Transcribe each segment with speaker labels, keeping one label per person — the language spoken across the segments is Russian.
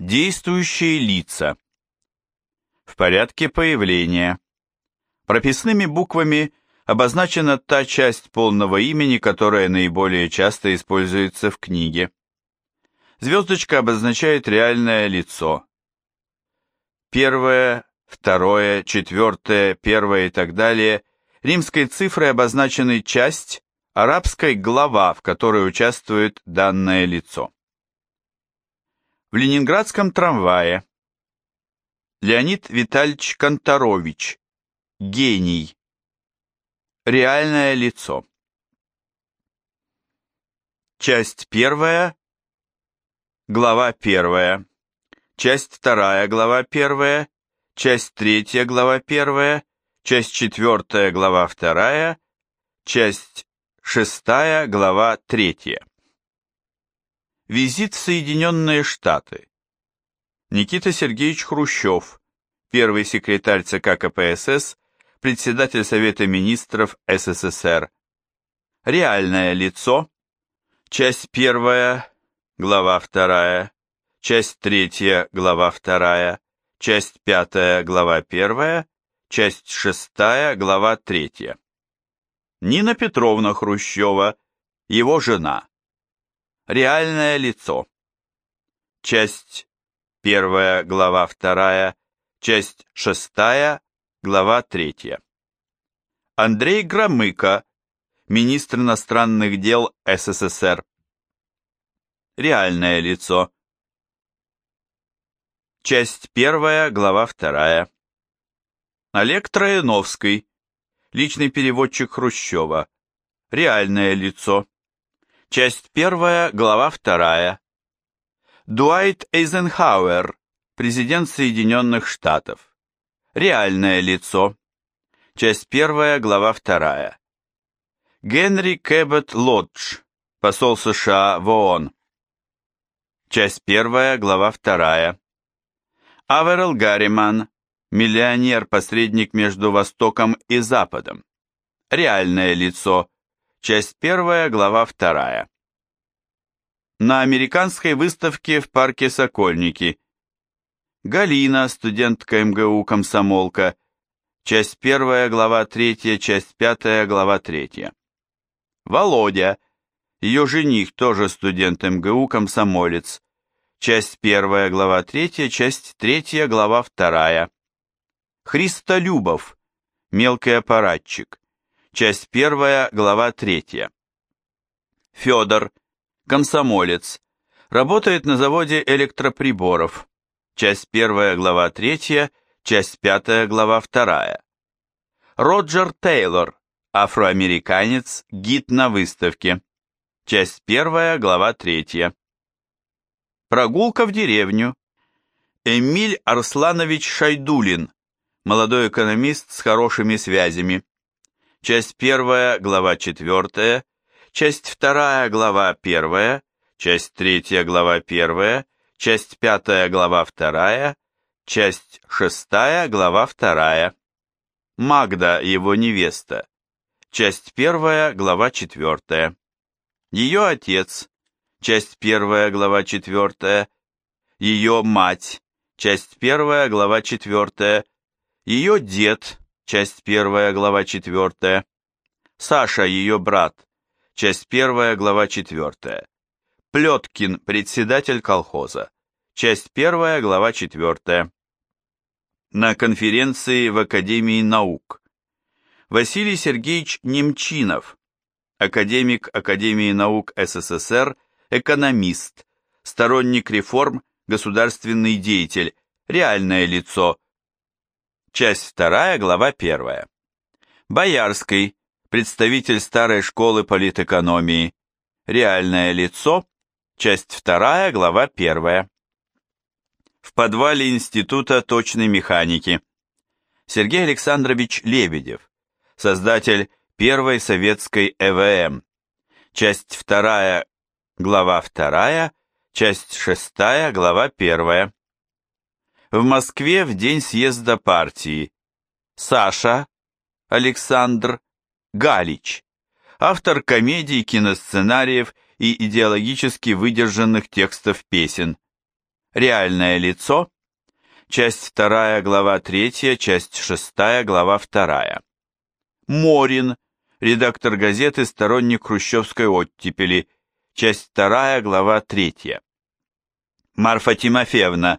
Speaker 1: Действующие лица. В порядке появления. Прописными буквами обозначена та часть полного имени, которая наиболее часто используется в книге. Звездочка обозначает реальное лицо. Первое, второе, четвертое, первое и так далее римской цифрой обозначены часть, арабской глава, в которой участвует данное лицо. В ленинградском трамвае. Леонид Витальевич Конторович, гений, реальное лицо. Часть первая, глава первая, часть вторая, глава первая, часть третья, глава первая, часть четвертая, глава вторая, часть шестая, глава третья. Визит в Соединенные Штаты. Никита Сергеевич Хрущев, первый секретарь ЦК КПСС, председатель Совета министров СССР. Реальное лицо. Часть первая, глава вторая, часть третья, глава вторая, часть пятая, глава первая, часть шестая, глава третья. Нина Петровна Хрущева, его жена. Реальное лицо. Часть первая, глава вторая, часть шестая, глава третья. Андрей Громыко, министр иностранных дел СССР. Реальное лицо. Часть первая, глава вторая. Олег Трояновский, личный переводчик Хрущева. Реальное лицо. Часть первая, глава вторая. Дуайт Эйзенхауэр, президент Соединенных Штатов. Реальное лицо. Часть первая, глава вторая. Генри Кэббет Лодж, посол США в ООН. Часть первая, глава вторая. Аверел Гарриман, миллионер-посредник между Востоком и Западом. Реальное лицо. Часть первая, глава вторая. На американской выставке в парке Сокольники. Галина, студентка МГУ-комсомолка. Часть первая, глава третья, часть пятая, глава третья. Володя, ее жених, тоже студент МГУ-комсомолец. Часть первая, глава третья, часть третья, глава вторая. Христолюбов, мелкий аппаратчик. Часть первая, глава третья. Федор, комсомолец. Работает на заводе электроприборов. Часть первая, глава третья, часть пятая, глава вторая. Роджер Тейлор, афроамериканец, гид на выставке. Часть первая, глава третья. Прогулка в деревню. Эмиль Арсланович Шайдулин, молодой экономист с хорошими связями. Часть первая, глава четвертая, часть вторая, глава первая, часть третья, глава первая, часть пятая, глава вторая, часть шестая, глава вторая. Магда, его невеста. Часть первая, глава четвертая. Ее отец, часть первая, глава четвертая, ее мать, часть первая, глава четвертая, ее дед, часть первая, глава четвертая, Саша, ее брат, часть первая, глава четвертая, Плеткин, председатель колхоза, часть первая, глава четвертая. На конференции в Академии наук. Василий Сергеевич Немчинов, академик Академии наук СССР, экономист, сторонник реформ, государственный деятель, реальное лицо. Часть вторая, глава первая. Боярский, представитель старой школы политэкономии, реальное лицо, часть вторая, глава первая. В подвале Института точной механики. Сергей Александрович Лебедев, создатель первой советской ЭВМ. Часть вторая, глава 2, часть 6, глава 1. В Москве в день съезда партии. Саша, Александр, Галич, автор комедий, киносценариев и идеологически выдержанных текстов песен. Реальное лицо. Часть 2, глава 3, часть 6, глава 2. Морин, редактор газеты «Сторонник хрущевской оттепели», часть 2, глава 3. Марфа Тимофеевна,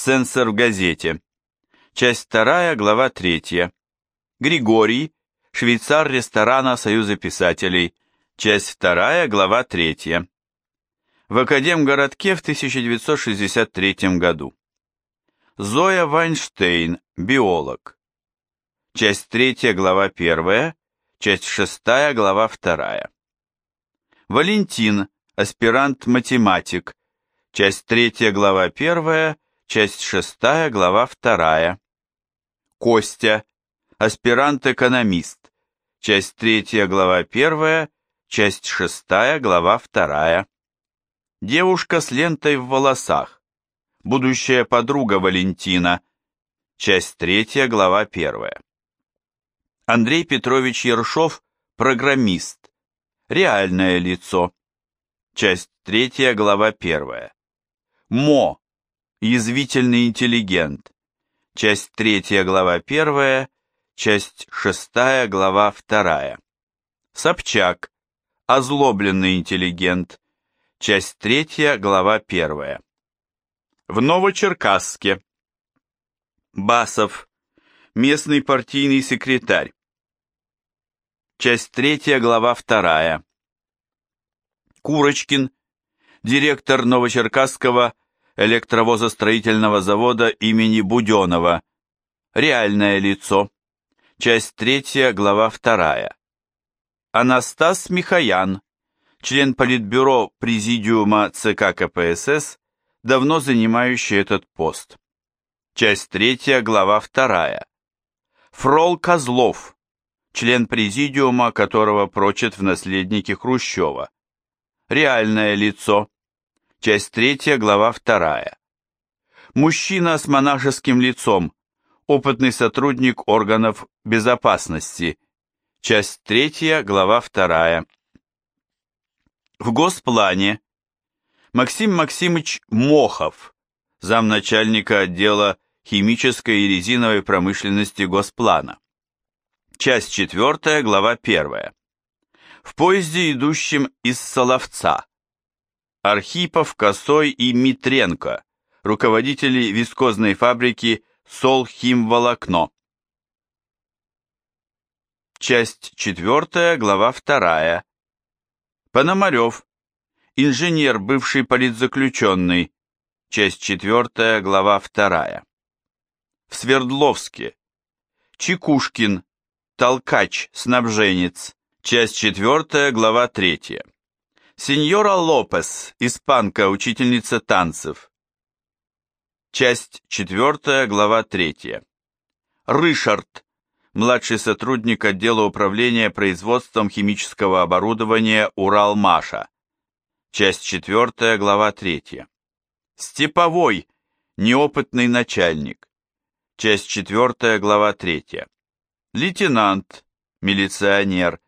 Speaker 1: цензор в газете, часть 2, глава 3. Григорий, швейцар ресторана Союза писателей, часть 2, глава 3. В Академгородке в 1963 году. Зоя Вайнштейн, биолог. Часть 3, глава 1, часть 6, глава 2. Валентин, аспирант-математик, часть 3, глава 1, часть 6, глава 2. Костя, аспирант-экономист, часть 3, глава 1, часть 6, глава 2. Девушка с лентой в волосах, будущая подруга Валентина, часть 3, глава 1. Андрей Петрович Ершов, программист, реальное лицо, часть 3, глава 1. Мо, язвительный интеллигент, часть 3, глава 1, часть 6, глава 2. Собчак, озлобленный интеллигент, часть 3, глава 1. В Новочеркасске. Басов, местный партийный секретарь, Часть 3, глава 2. Курочкин, директор Новочеркасского электровозостроительного завода имени Буденова. Реальное лицо. Часть 3, глава 2. Анастас Михаян, член Политбюро Президиума ЦК КПСС, давно занимающий этот пост. Часть 3, глава 2. Фрол Козлов, член президиума, которого прочат в наследнике Хрущева. Реальное лицо. Часть 3, глава 2. Мужчина с монашеским лицом, опытный сотрудник органов безопасности. Часть 3, глава 2. В Госплане Максим Максимович Мохов, замначальника отдела химической и резиновой промышленности Госплана. Часть 4, глава 1. В поезде, идущем из Соловца. Архипов, Косой и Митренко, руководители вискозной фабрики Солхимволокно. Часть 4, глава 2. Пономарев, инженер, бывший политзаключенный. Часть 4, глава 2. В Свердловске. Чекушкин, Толкач, снабженец. Часть 4, глава 3. Сеньора Лопес, испанка, учительница танцев. Часть 4, глава 3. Рышард, младший сотрудник отдела управления производством химического оборудования Уралмаша. Часть 4, глава 3. Степовой, неопытный начальник. Часть 4, глава 3. Лейтенант, милиционер.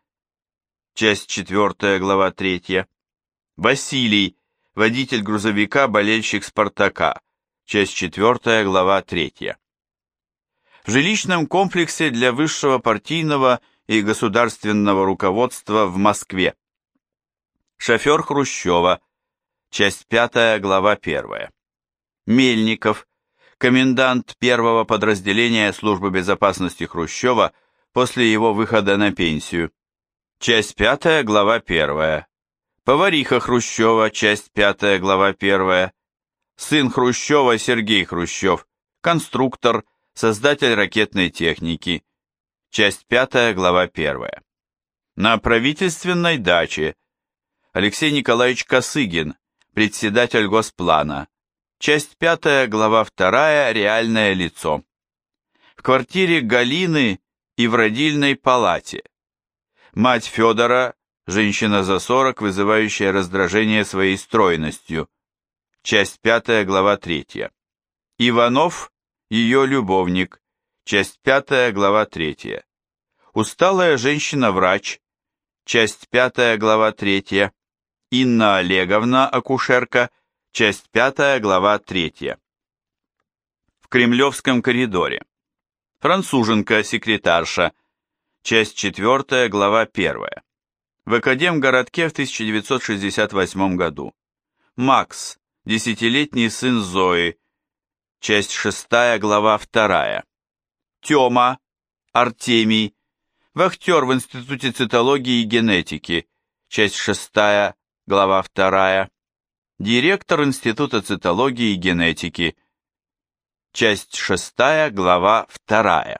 Speaker 1: Часть 4, глава 3. Василий, водитель грузовика, болельщик Спартака. Часть 4, глава 3. В жилищном комплексе для высшего партийного и государственного руководства в Москве. Шофер Хрущева. Часть 5, глава 1. Мельников, комендант первого подразделения службы безопасности Хрущева после его выхода на пенсию. Часть пятая, глава первая. Повариха Хрущева, часть пятая, глава первая. Сын Хрущева Сергей Хрущев, конструктор, создатель ракетной техники. Часть пятая, глава первая. На правительственной даче Алексей Николаевич Косыгин, председатель Госплана. Часть пятая, глава вторая, реальное лицо. В квартире Галины и в родильной палате. Мать Федора, женщина за сорок, вызывающая раздражение своей стройностью. Часть пятая, глава третья. Иванов, ее любовник. Часть пятая, глава третья. Усталая женщина-врач. Часть пятая, глава третья. Инна Олеговна, акушерка часть 5, глава 3. В Кремлевском коридоре. Француженка, секретарша, часть 4, глава 1. В Академгородке в 1968 году. Макс, десятилетний сын Зои, часть 6, глава 2. Тёма, Артемий, вахтер в Институте цитологии и генетики, часть 6, глава 2. Директор Института цитологии и генетики, часть 6, глава 2.